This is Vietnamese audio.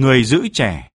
người giữ trẻ.